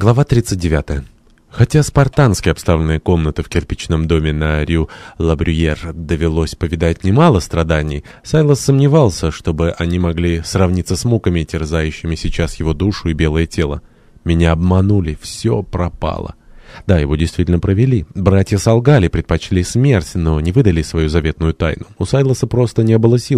Глава 39. Хотя спартанские обставленные комнаты в кирпичном доме на Рю-Лабрюер довелось повидать немало страданий, Сайлос сомневался, чтобы они могли сравниться с муками, терзающими сейчас его душу и белое тело. «Меня обманули, все пропало». Да, его действительно провели. Братья солгали, предпочли смерть, но не выдали свою заветную тайну. У Сайлоса просто не было сил